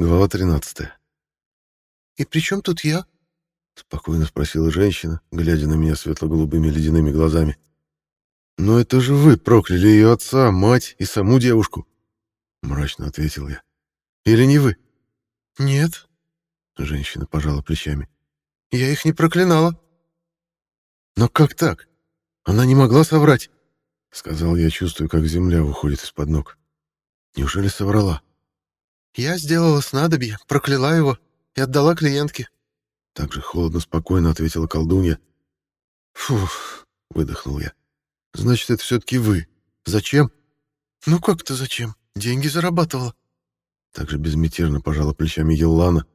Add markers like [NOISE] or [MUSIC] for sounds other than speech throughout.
Глава 13. «И при чем тут я?» — спокойно спросила женщина, глядя на меня светло-голубыми ледяными глазами. «Но это же вы прокляли ее отца, мать и саму девушку!» — мрачно ответил я. «Или не вы?» «Нет», — женщина пожала плечами. «Я их не проклинала». «Но как так? Она не могла соврать!» — сказал я, чувствуя, как земля уходит из-под ног. «Неужели соврала?» «Я сделала снадобье, прокляла его и отдала клиентке». Так же холодно, спокойно ответила колдунья. «Фух», — выдохнул я. «Значит, это все-таки вы. Зачем?» «Ну как-то зачем? Деньги зарабатывала». Также безмятежно пожала плечами Еллана.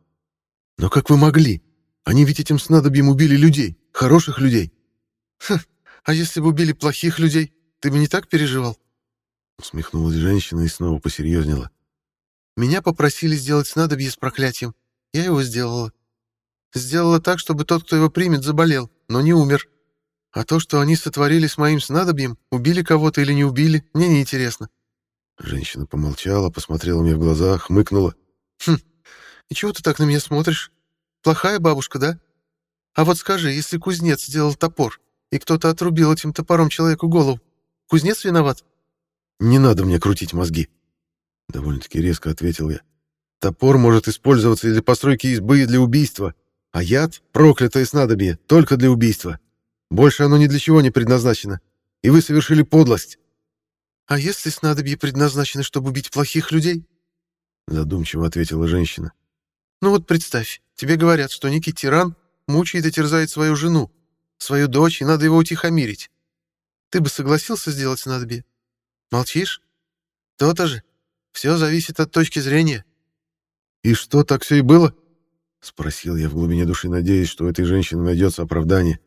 «Но как вы могли? Они ведь этим снадобьем убили людей, хороших людей». «Хм, а если бы убили плохих людей, ты бы не так переживал?» Усмехнулась женщина и снова посерьезнела. Меня попросили сделать снадобье с проклятием. Я его сделала. Сделала так, чтобы тот, кто его примет, заболел, но не умер. А то, что они сотворили с моим снадобьем, убили кого-то или не убили, мне не интересно. Женщина помолчала, посмотрела мне в глаза, хмыкнула. «Хм, и чего ты так на меня смотришь? Плохая бабушка, да? А вот скажи, если кузнец сделал топор, и кто-то отрубил этим топором человеку голову, кузнец виноват?» «Не надо мне крутить мозги», — довольно-таки резко ответил я. «Топор может использоваться и для постройки избы, и для убийства, а яд — проклятое снадобье, только для убийства. Больше оно ни для чего не предназначено, и вы совершили подлость». «А если снадобье предназначено, чтобы убить плохих людей?» Задумчиво ответила женщина. «Ну вот представь, тебе говорят, что некий тиран мучает и терзает свою жену, свою дочь, и надо его утихомирить. Ты бы согласился сделать снадобье? Молчишь? То-то же. Все зависит от точки зрения. «И что, так все и было?» — спросил я в глубине души, надеясь, что у этой женщины найдется оправдание.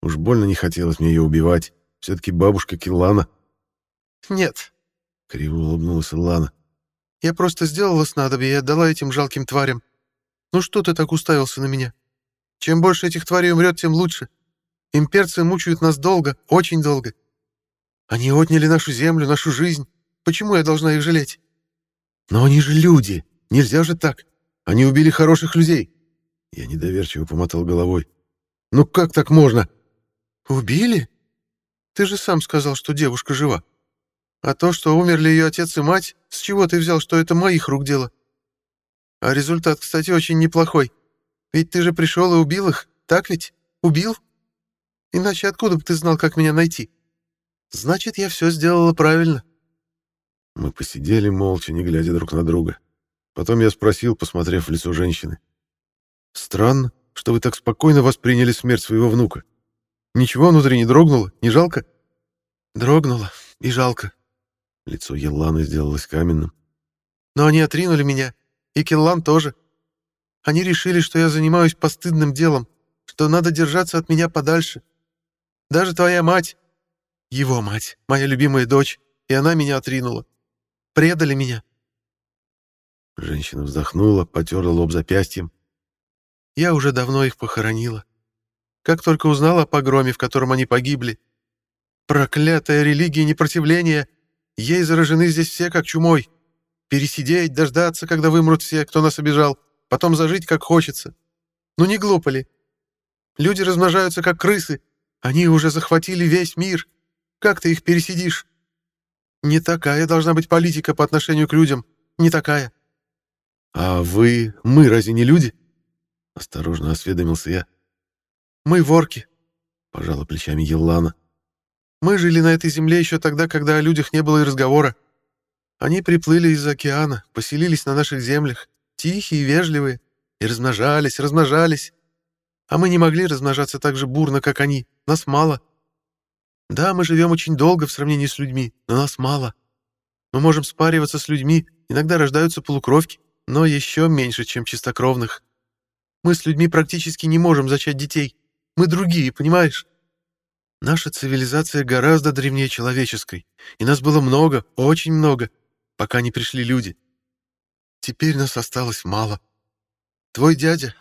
Уж больно не хотелось мне ее убивать. Все-таки бабушка Киллана. «Нет», — криво улыбнулась Лана. «Я просто сделала снадобье и отдала этим жалким тварям. Ну что ты так уставился на меня? Чем больше этих тварей умрет, тем лучше. Имперцы мучают нас долго, очень долго. Они отняли нашу землю, нашу жизнь. Почему я должна их жалеть? Но они же люди. Нельзя же так. Они убили хороших людей. Я недоверчиво помотал головой. Ну как так можно? Убили? Ты же сам сказал, что девушка жива. А то, что умерли ее отец и мать, с чего ты взял, что это моих рук дело? А результат, кстати, очень неплохой. Ведь ты же пришел и убил их, так ведь? Убил? Иначе откуда бы ты знал, как меня найти? Значит, я все сделала правильно. Мы посидели молча, не глядя друг на друга. Потом я спросил, посмотрев в лицо женщины. «Странно, что вы так спокойно восприняли смерть своего внука. Ничего внутри не дрогнуло? Не жалко?» «Дрогнуло и жалко». Лицо Елланы сделалось каменным. «Но они отринули меня, и Келлан тоже. Они решили, что я занимаюсь постыдным делом, что надо держаться от меня подальше. Даже твоя мать, его мать, моя любимая дочь, и она меня отринула. Предали меня. Женщина вздохнула, потерла лоб запястьем. Я уже давно их похоронила. Как только узнала о погроме, в котором они погибли. Проклятая религия непротивления. Ей заражены здесь все, как чумой. Пересидеть, дождаться, когда вымрут все, кто нас обижал. Потом зажить, как хочется. Ну не глупо ли? Люди размножаются, как крысы. Они уже захватили весь мир. Как ты их пересидишь? Не такая должна быть политика по отношению к людям. Не такая. «А вы... мы разве не люди?» Осторожно осведомился я. «Мы ворки», — пожала плечами Еллана. «Мы жили на этой земле еще тогда, когда о людях не было и разговора. Они приплыли из океана, поселились на наших землях, тихие и вежливые, и размножались, размножались. А мы не могли размножаться так же бурно, как они. Нас мало. Да, мы живем очень долго в сравнении с людьми, но нас мало. Мы можем спариваться с людьми, иногда рождаются полукровки но еще меньше, чем чистокровных. Мы с людьми практически не можем зачать детей. Мы другие, понимаешь? Наша цивилизация гораздо древнее человеческой, и нас было много, очень много, пока не пришли люди. Теперь нас осталось мало. Твой дядя,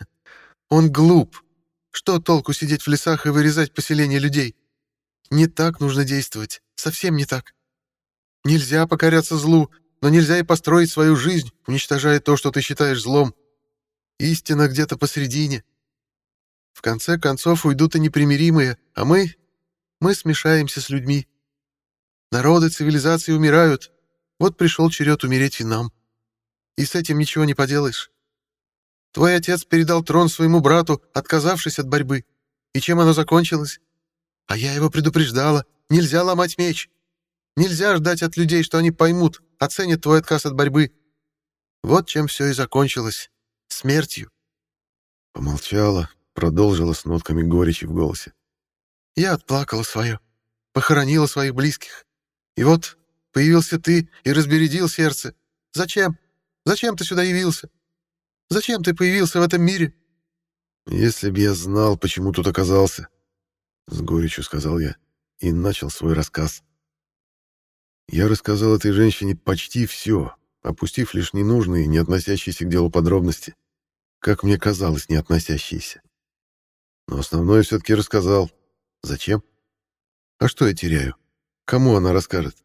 он глуп. Что толку сидеть в лесах и вырезать поселение людей? Не так нужно действовать, совсем не так. Нельзя покоряться злу, но нельзя и построить свою жизнь, уничтожая то, что ты считаешь злом. Истина где-то посередине. В конце концов уйдут и непримиримые, а мы... мы смешаемся с людьми. Народы цивилизации умирают. Вот пришел черед умереть и нам. И с этим ничего не поделаешь. Твой отец передал трон своему брату, отказавшись от борьбы. И чем оно закончилось? А я его предупреждала. Нельзя ломать меч. Нельзя ждать от людей, что они поймут, оценят твой отказ от борьбы. Вот чем все и закончилось. Смертью. Помолчала, продолжила с нотками горечи в голосе. Я отплакала свое, похоронила своих близких. И вот появился ты и разбередил сердце. Зачем? Зачем ты сюда явился? Зачем ты появился в этом мире? Если б я знал, почему тут оказался, с горечью сказал я и начал свой рассказ. Я рассказал этой женщине почти все, опустив лишь ненужные, не относящиеся к делу подробности, как мне казалось, не относящиеся. Но основное все-таки рассказал. Зачем? А что я теряю? Кому она расскажет?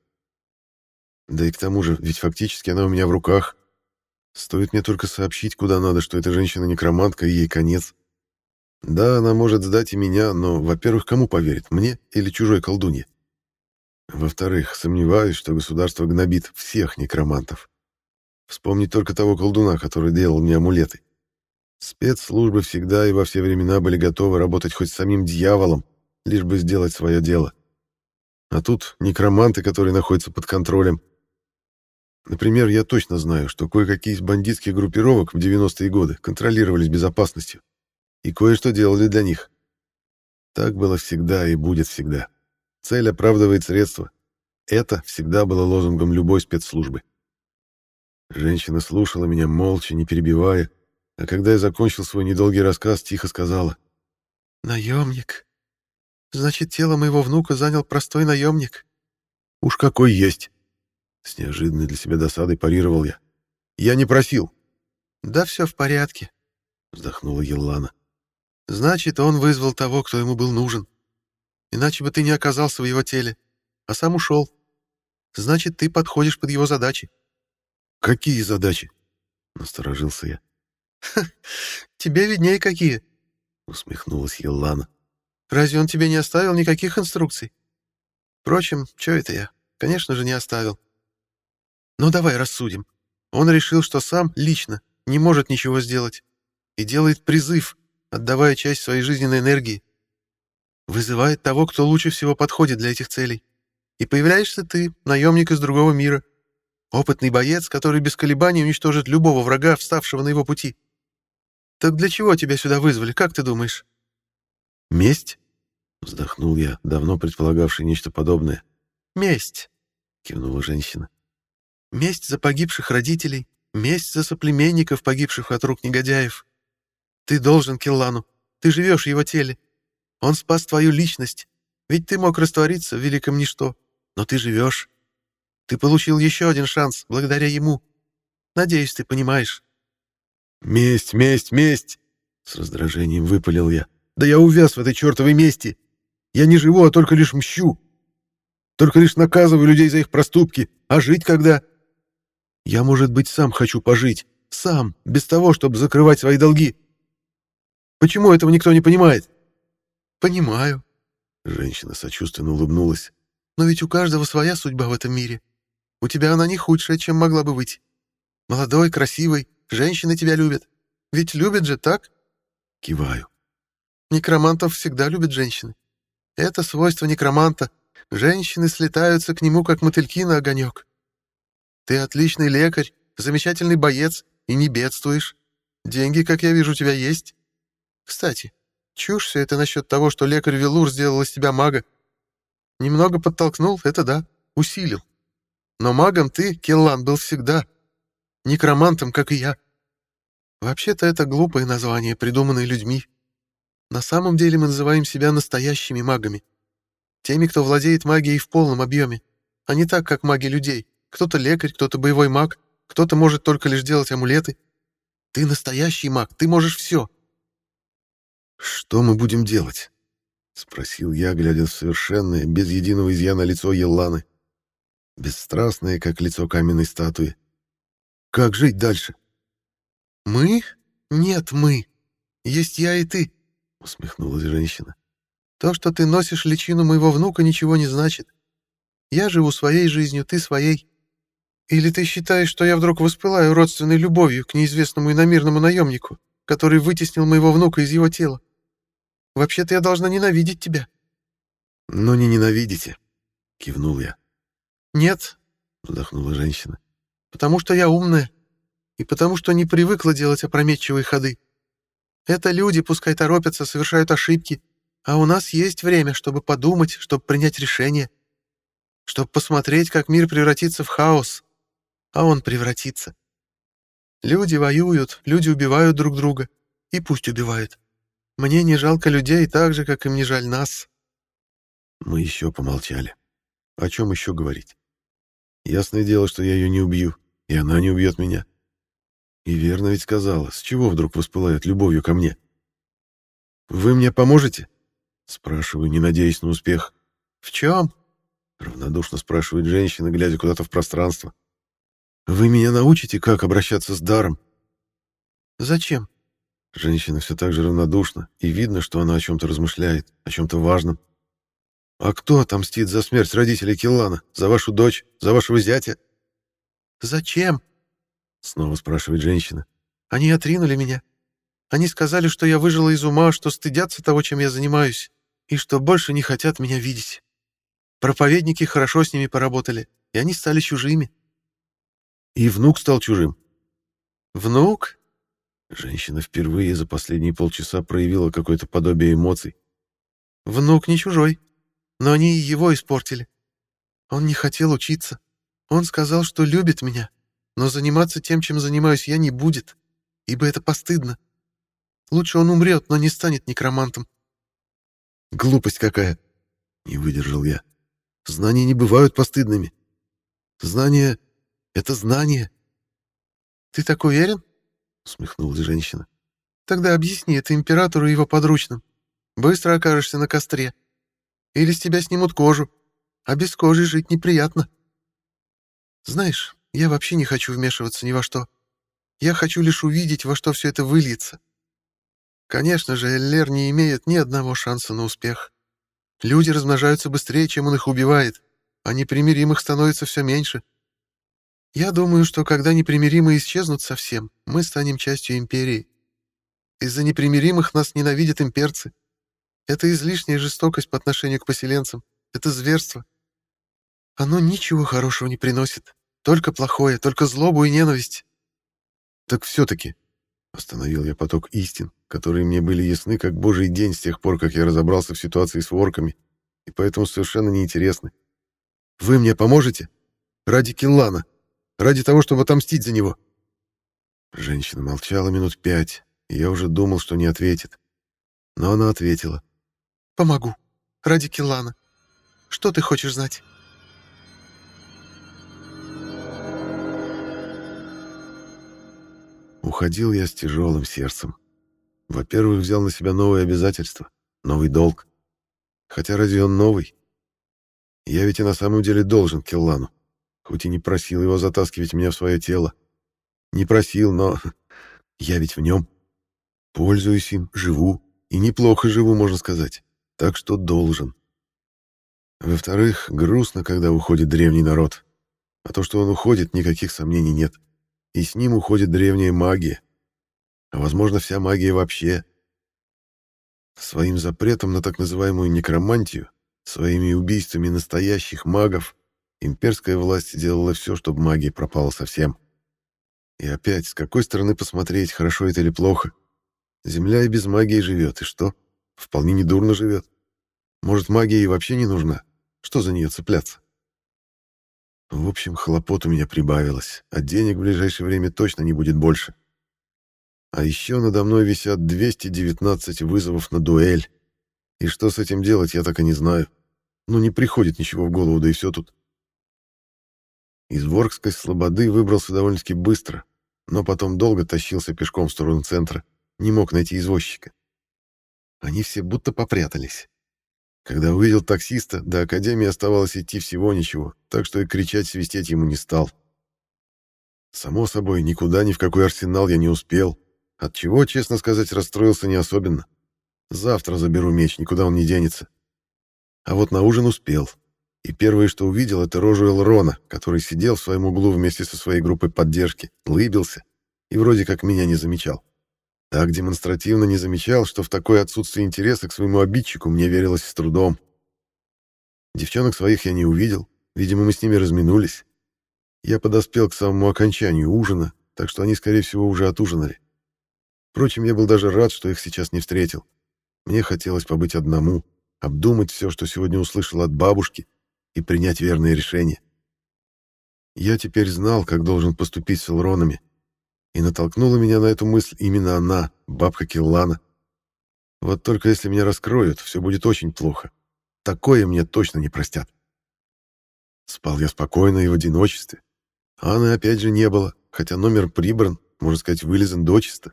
Да и к тому же, ведь фактически она у меня в руках. Стоит мне только сообщить, куда надо, что эта женщина некромантка, и ей конец. Да, она может сдать и меня, но, во-первых, кому поверит, мне или чужой колдунье? Во-вторых, сомневаюсь, что государство гнобит всех некромантов. Вспомнить только того колдуна, который делал мне амулеты. Спецслужбы всегда и во все времена были готовы работать хоть с самим дьяволом, лишь бы сделать свое дело. А тут некроманты, которые находятся под контролем. Например, я точно знаю, что кое-какие из бандитских группировок в 90-е годы контролировались безопасностью и кое-что делали для них. Так было всегда и будет всегда. Цель оправдывает средства. Это всегда было лозунгом любой спецслужбы. Женщина слушала меня молча, не перебивая, а когда я закончил свой недолгий рассказ, тихо сказала. «Наемник. Значит, тело моего внука занял простой наемник?» «Уж какой есть!» С неожиданной для себя досадой парировал я. «Я не просил». «Да все в порядке», — вздохнула Еллана. «Значит, он вызвал того, кто ему был нужен. Иначе бы ты не оказался в его теле, а сам ушел. Значит, ты подходишь под его задачи. Какие задачи? Насторожился я. тебе виднее какие, усмехнулась Еллана. Разве он тебе не оставил никаких инструкций? Впрочем, что это я? Конечно же, не оставил. Ну давай рассудим. Он решил, что сам лично не может ничего сделать и делает призыв, отдавая часть своей жизненной энергии. Вызывает того, кто лучше всего подходит для этих целей. И появляешься ты, наемник из другого мира. Опытный боец, который без колебаний уничтожит любого врага, вставшего на его пути. Так для чего тебя сюда вызвали, как ты думаешь? Месть? Вздохнул я, давно предполагавший нечто подобное. Месть, кивнула женщина. Месть за погибших родителей, месть за соплеменников, погибших от рук негодяев. Ты должен Киллану, ты живешь в его теле, он спас твою личность. Ведь ты мог раствориться в великом ничто. Но ты живешь. Ты получил еще один шанс благодаря ему. Надеюсь, ты понимаешь. «Месть, месть, месть!» С раздражением выпалил я. «Да я увяз в этой чертовой мести! Я не живу, а только лишь мщу! Только лишь наказываю людей за их проступки, а жить когда? Я, может быть, сам хочу пожить, сам, без того, чтобы закрывать свои долги. Почему этого никто не понимает?» «Понимаю». Женщина сочувственно улыбнулась. «Но ведь у каждого своя судьба в этом мире. У тебя она не худшая, чем могла бы быть. Молодой, красивый, женщины тебя любят. Ведь любят же, так?» Киваю. Некромантов всегда любят женщины. Это свойство некроманта. Женщины слетаются к нему, как мотыльки на огонек. Ты отличный лекарь, замечательный боец и не бедствуешь. Деньги, как я вижу, у тебя есть. Кстати, Чушь все это насчет того, что лекарь Велур сделал из тебя мага. Немного подтолкнул, это да, усилил. Но магом ты, Келлан, был всегда. Некромантом, как и я. Вообще-то это глупое название, придуманное людьми. На самом деле мы называем себя настоящими магами. Теми, кто владеет магией в полном объеме, а не так, как маги людей. Кто-то лекарь, кто-то боевой маг, кто-то может только лишь делать амулеты. Ты настоящий маг, ты можешь все. «Что мы будем делать?» — спросил я, глядя в совершенное, без единого изъяна лицо Елланы. бесстрастные, как лицо каменной статуи. Как жить дальше? Мы? Нет, мы. Есть я и ты, усмехнулась женщина. То, что ты носишь личину моего внука, ничего не значит. Я живу своей жизнью, ты своей. Или ты считаешь, что я вдруг воспылаю родственной любовью к неизвестному иномирному наемнику, который вытеснил моего внука из его тела? Вообще-то я должна ненавидеть тебя. Но не ненавидите, кивнул я. Нет, вздохнула женщина. Потому что я умная. И потому что не привыкла делать опрометчивые ходы. Это люди, пускай торопятся, совершают ошибки. А у нас есть время, чтобы подумать, чтобы принять решение. Чтобы посмотреть, как мир превратится в хаос. А он превратится. Люди воюют, люди убивают друг друга. И пусть убивают. Мне не жалко людей так же, как им не жаль нас. Мы еще помолчали. О чем еще говорить? Ясное дело, что я ее не убью, и она не убьет меня. И верно ведь сказала, с чего вдруг воспылает любовью ко мне? «Вы мне поможете?» Спрашиваю, не надеясь на успех. «В чем?» Равнодушно спрашивает женщина, глядя куда-то в пространство. «Вы меня научите, как обращаться с даром?» «Зачем?» Женщина все так же равнодушна, и видно, что она о чем-то размышляет, о чем-то важном. «А кто отомстит за смерть родителей Киллана? За вашу дочь? За вашего зятя?» «Зачем?» — снова спрашивает женщина. «Они отринули меня. Они сказали, что я выжила из ума, что стыдятся того, чем я занимаюсь, и что больше не хотят меня видеть. Проповедники хорошо с ними поработали, и они стали чужими». «И внук стал чужим?» «Внук?» Женщина впервые за последние полчаса проявила какое-то подобие эмоций. «Внук не чужой но они и его испортили. Он не хотел учиться. Он сказал, что любит меня, но заниматься тем, чем занимаюсь я, не будет, ибо это постыдно. Лучше он умрет, но не станет некромантом. Глупость какая! Не выдержал я. Знания не бывают постыдными. Знания — это знания. Ты так уверен? Усмехнулась женщина. Тогда объясни это императору и его подручным. Быстро окажешься на костре. Или с тебя снимут кожу. А без кожи жить неприятно. Знаешь, я вообще не хочу вмешиваться ни во что. Я хочу лишь увидеть, во что все это выльется. Конечно же, Эллер не имеет ни одного шанса на успех. Люди размножаются быстрее, чем он их убивает, а непримиримых становится все меньше. Я думаю, что когда непримиримые исчезнут совсем, мы станем частью империи. Из-за непримиримых нас ненавидят имперцы. Это излишняя жестокость по отношению к поселенцам. Это зверство. Оно ничего хорошего не приносит. Только плохое, только злобу и ненависть. Так все-таки, остановил я поток истин, которые мне были ясны как божий день с тех пор, как я разобрался в ситуации с ворками, и поэтому совершенно неинтересны. Вы мне поможете? Ради Киллана. Ради того, чтобы отомстить за него. Женщина молчала минут пять, и я уже думал, что не ответит. Но она ответила. Помогу. Ради Киллана. Что ты хочешь знать?» Уходил я с тяжелым сердцем. Во-первых, взял на себя новые обязательства, новый долг. Хотя разве он новый? Я ведь и на самом деле должен Киллану, хоть и не просил его затаскивать меня в свое тело. Не просил, но [LAUGHS] я ведь в нем. Пользуюсь им, живу, и неплохо живу, можно сказать так что должен. Во-вторых, грустно, когда уходит древний народ. А то, что он уходит, никаких сомнений нет. И с ним уходит древняя магия. А, возможно, вся магия вообще. Своим запретом на так называемую некромантию, своими убийствами настоящих магов, имперская власть сделала все, чтобы магия пропала совсем. И опять, с какой стороны посмотреть, хорошо это или плохо? Земля и без магии живет, и что? Вполне недурно живет. Может, магия и вообще не нужна? Что за нее цепляться? В общем, хлопот у меня прибавилось, а денег в ближайшее время точно не будет больше. А еще надо мной висят 219 вызовов на дуэль. И что с этим делать, я так и не знаю. Ну, не приходит ничего в голову, да и все тут. Из Воркской слободы выбрался довольно-таки быстро, но потом долго тащился пешком в сторону центра, не мог найти извозчика. Они все будто попрятались. Когда увидел таксиста, до академии оставалось идти всего ничего, так что и кричать свистеть ему не стал. Само собой, никуда ни в какой арсенал я не успел, отчего, честно сказать, расстроился не особенно. Завтра заберу меч, никуда он не денется. А вот на ужин успел. И первое, что увидел, это рожу Элрона, который сидел в своем углу вместе со своей группой поддержки, лыбился и вроде как меня не замечал. Так демонстративно не замечал, что в такое отсутствие интереса к своему обидчику мне верилось с трудом. Девчонок своих я не увидел, видимо, мы с ними разминулись. Я подоспел к самому окончанию ужина, так что они, скорее всего, уже отужинали. Впрочем, я был даже рад, что их сейчас не встретил. Мне хотелось побыть одному, обдумать все, что сегодня услышал от бабушки, и принять верное решение. Я теперь знал, как должен поступить с Элронами, и натолкнула меня на эту мысль именно она, бабка Киллана. Вот только если меня раскроют, все будет очень плохо. Такое мне точно не простят. Спал я спокойно и в одиночестве. Анны опять же не было, хотя номер прибран, можно сказать, вылезан дочисто.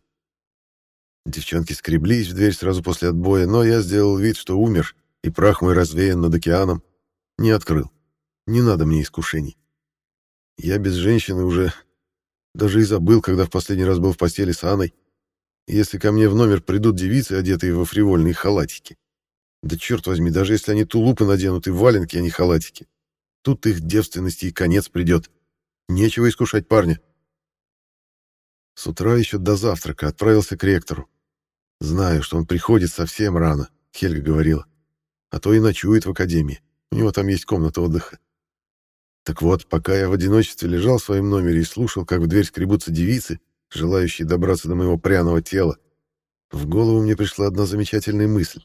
Девчонки скреблись в дверь сразу после отбоя, но я сделал вид, что умер, и прах мой развеян над океаном. Не открыл. Не надо мне искушений. Я без женщины уже даже и забыл, когда в последний раз был в постели с Анной. Если ко мне в номер придут девицы, одетые во фривольные халатики. Да черт возьми, даже если они тулупы наденут и валенки, а не халатики. Тут их девственности и конец придет. Нечего искушать парня. С утра еще до завтрака отправился к ректору. Знаю, что он приходит совсем рано, Хельга говорила. А то и ночует в академии. У него там есть комната отдыха. Так вот, пока я в одиночестве лежал в своем номере и слушал, как в дверь скребутся девицы, желающие добраться до моего пряного тела, в голову мне пришла одна замечательная мысль.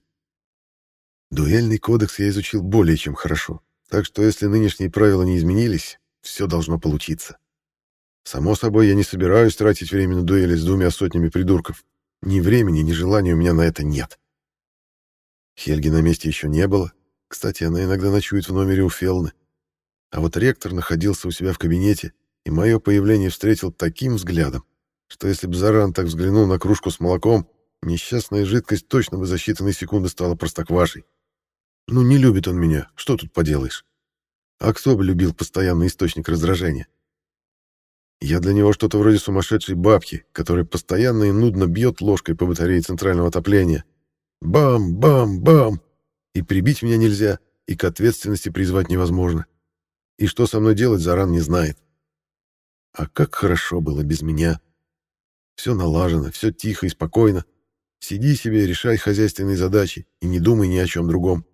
Дуэльный кодекс я изучил более чем хорошо, так что если нынешние правила не изменились, все должно получиться. Само собой, я не собираюсь тратить время на дуэли с двумя сотнями придурков. Ни времени, ни желания у меня на это нет. Хельги на месте еще не было. Кстати, она иногда ночует в номере у Фелны. А вот ректор находился у себя в кабинете, и мое появление встретил таким взглядом, что если бы Заран так взглянул на кружку с молоком, несчастная жидкость точно бы за считанные секунды стала простоквашей. Ну, не любит он меня, что тут поделаешь? А кто бы любил постоянный источник раздражения? Я для него что-то вроде сумасшедшей бабки, которая постоянно и нудно бьет ложкой по батарее центрального отопления. Бам-бам-бам! И прибить меня нельзя, и к ответственности призвать невозможно. И что со мной делать, Заран не знает. А как хорошо было без меня. Все налажено, все тихо и спокойно. Сиди себе, решай хозяйственные задачи и не думай ни о чем другом.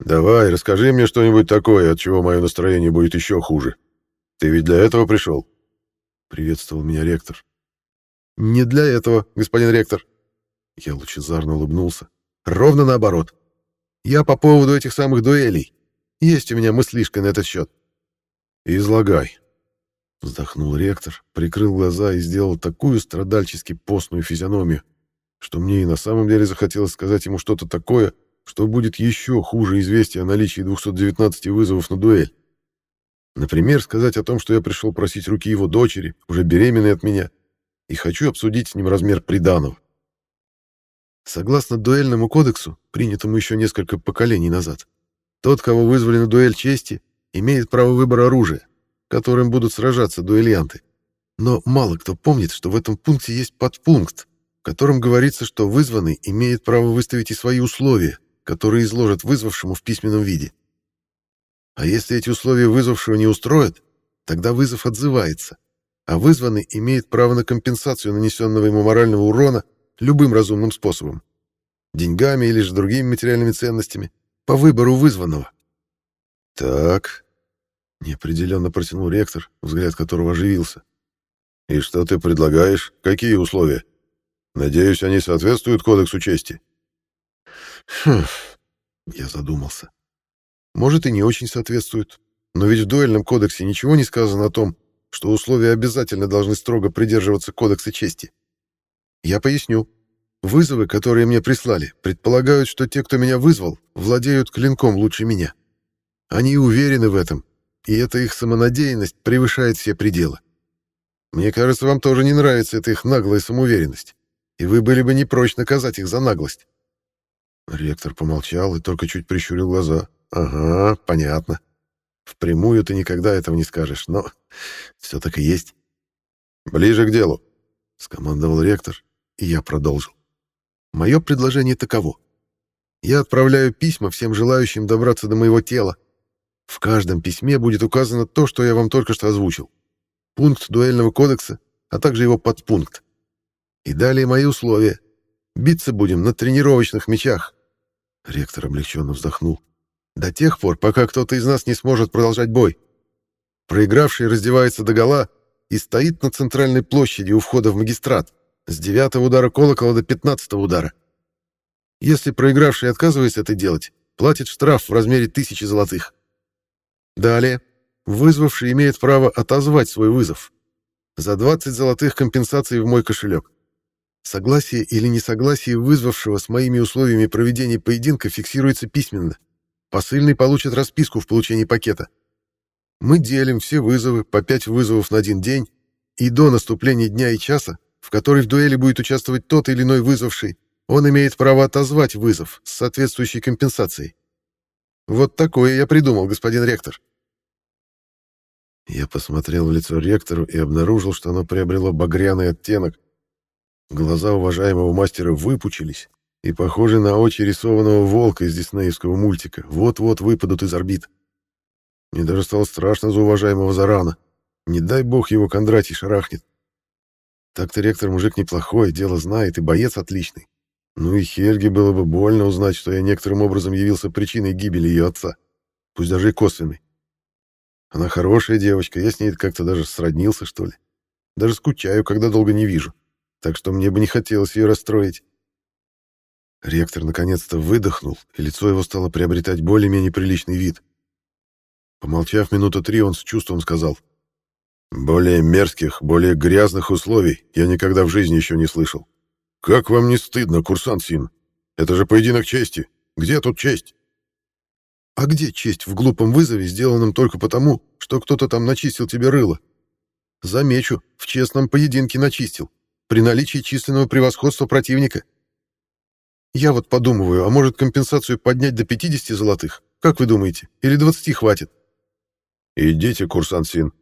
«Давай, расскажи мне что-нибудь такое, от чего мое настроение будет еще хуже. Ты ведь для этого пришел?» Приветствовал меня ректор. «Не для этого, господин ректор». Я лучезарно улыбнулся. «Ровно наоборот. Я по поводу этих самых дуэлей. Есть у меня мыслишка на этот счет. Излагай. Вздохнул ректор, прикрыл глаза и сделал такую страдальчески постную физиономию, что мне и на самом деле захотелось сказать ему что-то такое, что будет еще хуже известия о наличии 219 вызовов на дуэль. Например, сказать о том, что я пришел просить руки его дочери, уже беременной от меня, и хочу обсудить с ним размер приданого. Согласно дуэльному кодексу, принятому еще несколько поколений назад, тот, кого вызвали на дуэль чести, имеет право выбора оружия, которым будут сражаться дуэлянты. Но мало кто помнит, что в этом пункте есть подпункт, в котором говорится, что вызванный имеет право выставить и свои условия, которые изложат вызвавшему в письменном виде. А если эти условия вызвавшего не устроят, тогда вызов отзывается, а вызванный имеет право на компенсацию нанесенного ему морального урона любым разумным способом. Деньгами или же другими материальными ценностями, по выбору вызванного. Так, неопределенно протянул ректор, взгляд которого оживился. И что ты предлагаешь? Какие условия? Надеюсь, они соответствуют кодексу чести. Хм, я задумался. Может, и не очень соответствуют. Но ведь в дуэльном кодексе ничего не сказано о том, что условия обязательно должны строго придерживаться кодекса чести. Я поясню. Вызовы, которые мне прислали, предполагают, что те, кто меня вызвал, владеют клинком лучше меня. Они уверены в этом, и эта их самонадеянность превышает все пределы. Мне кажется, вам тоже не нравится эта их наглая самоуверенность, и вы были бы не прочь наказать их за наглость. Ректор помолчал и только чуть прищурил глаза. «Ага, понятно. Впрямую ты никогда этого не скажешь, но все так и есть». «Ближе к делу», — скомандовал ректор, и я продолжил. «Мое предложение таково. Я отправляю письма всем желающим добраться до моего тела. В каждом письме будет указано то, что я вам только что озвучил. Пункт дуэльного кодекса, а также его подпункт. И далее мои условия. Биться будем на тренировочных мечах. Ректор облегченно вздохнул. До тех пор, пока кто-то из нас не сможет продолжать бой. Проигравший раздевается догола и стоит на центральной площади у входа в магистрат с девятого удара колокола до пятнадцатого удара. Если проигравший отказывается это делать, платит штраф в размере тысячи золотых. Далее, вызвавший имеет право отозвать свой вызов. За 20 золотых компенсации в мой кошелек. Согласие или несогласие вызвавшего с моими условиями проведения поединка фиксируется письменно. Посыльный получит расписку в получении пакета. Мы делим все вызовы по 5 вызовов на один день, и до наступления дня и часа, в который в дуэли будет участвовать тот или иной вызвавший, он имеет право отозвать вызов с соответствующей компенсацией. Вот такое я придумал, господин ректор. Я посмотрел в лицо ректору и обнаружил, что оно приобрело багряный оттенок, Глаза уважаемого мастера выпучились и похожи на очи рисованного волка из диснеевского мультика. Вот-вот выпадут из орбит. Мне даже стало страшно за уважаемого Зарана. Не дай бог его Кондратий шарахнет. Так-то ректор мужик неплохой, дело знает и боец отличный. Ну и Хельге было бы больно узнать, что я некоторым образом явился причиной гибели ее отца. Пусть даже и косвенной. Она хорошая девочка, я с ней как-то даже сроднился, что ли. Даже скучаю, когда долго не вижу так что мне бы не хотелось ее расстроить. Ректор наконец-то выдохнул, и лицо его стало приобретать более-менее приличный вид. Помолчав минуту три, он с чувством сказал. «Более мерзких, более грязных условий я никогда в жизни еще не слышал. Как вам не стыдно, курсант Син? Это же поединок чести. Где тут честь?» «А где честь в глупом вызове, сделанном только потому, что кто-то там начистил тебе рыло? Замечу, в честном поединке начистил при наличии численного превосходства противника. Я вот подумываю, а может компенсацию поднять до 50 золотых? Как вы думаете? Или 20 хватит? Идите, курсант Син.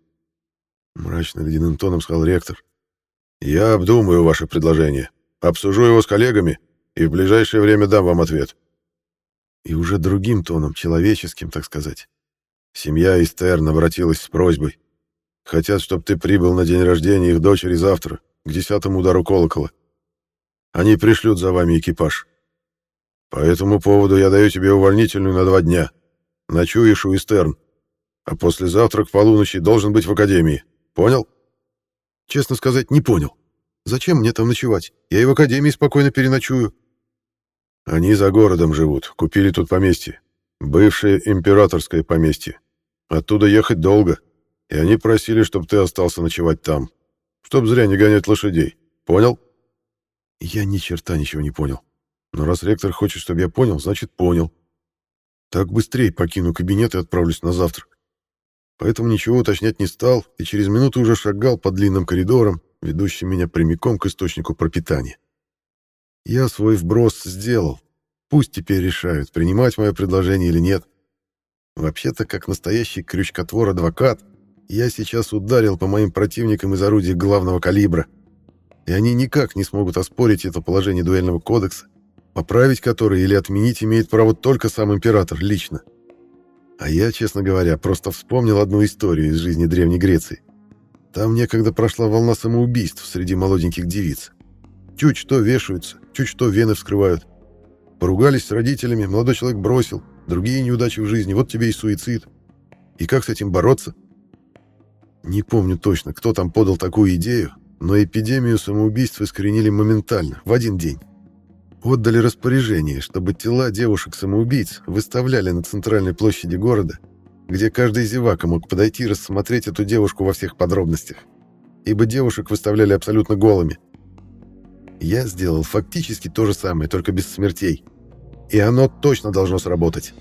Мрачно ледяным тоном сказал ректор. Я обдумаю ваше предложение, обсужу его с коллегами и в ближайшее время дам вам ответ. И уже другим тоном, человеческим, так сказать. Семья Истерн обратилась с просьбой. Хотят, чтобы ты прибыл на день рождения их дочери завтра, к десятому удару колокола. Они пришлют за вами экипаж. По этому поводу я даю тебе увольнительную на два дня. Ночуешь у Истерн. А послезавтра к полуночи должен быть в академии. Понял? Честно сказать, не понял. Зачем мне там ночевать? Я и в академии спокойно переночую. Они за городом живут, купили тут поместье. Бывшее императорское поместье. Оттуда ехать долго, и они просили, чтобы ты остался ночевать там чтоб зря не гонять лошадей. Понял? Я ни черта ничего не понял. Но раз ректор хочет, чтобы я понял, значит, понял. Так быстрее покину кабинет и отправлюсь на завтрак. Поэтому ничего уточнять не стал и через минуту уже шагал по длинным коридорам, ведущим меня прямиком к источнику пропитания. Я свой вброс сделал. Пусть теперь решают, принимать мое предложение или нет. Вообще-то, как настоящий крючкотвор-адвокат, я сейчас ударил по моим противникам из орудий главного калибра, и они никак не смогут оспорить это положение дуэльного кодекса, поправить который или отменить имеет право только сам император лично. А я, честно говоря, просто вспомнил одну историю из жизни Древней Греции. Там некогда прошла волна самоубийств среди молоденьких девиц. Чуть что вешаются, чуть что вены вскрывают. Поругались с родителями, молодой человек бросил, другие неудачи в жизни, вот тебе и суицид. И как с этим бороться? Не помню точно, кто там подал такую идею, но эпидемию самоубийств искоренили моментально, в один день. Отдали распоряжение, чтобы тела девушек-самоубийц выставляли на центральной площади города, где каждый зевака мог подойти и рассмотреть эту девушку во всех подробностях. Ибо девушек выставляли абсолютно голыми. Я сделал фактически то же самое, только без смертей. И оно точно должно сработать.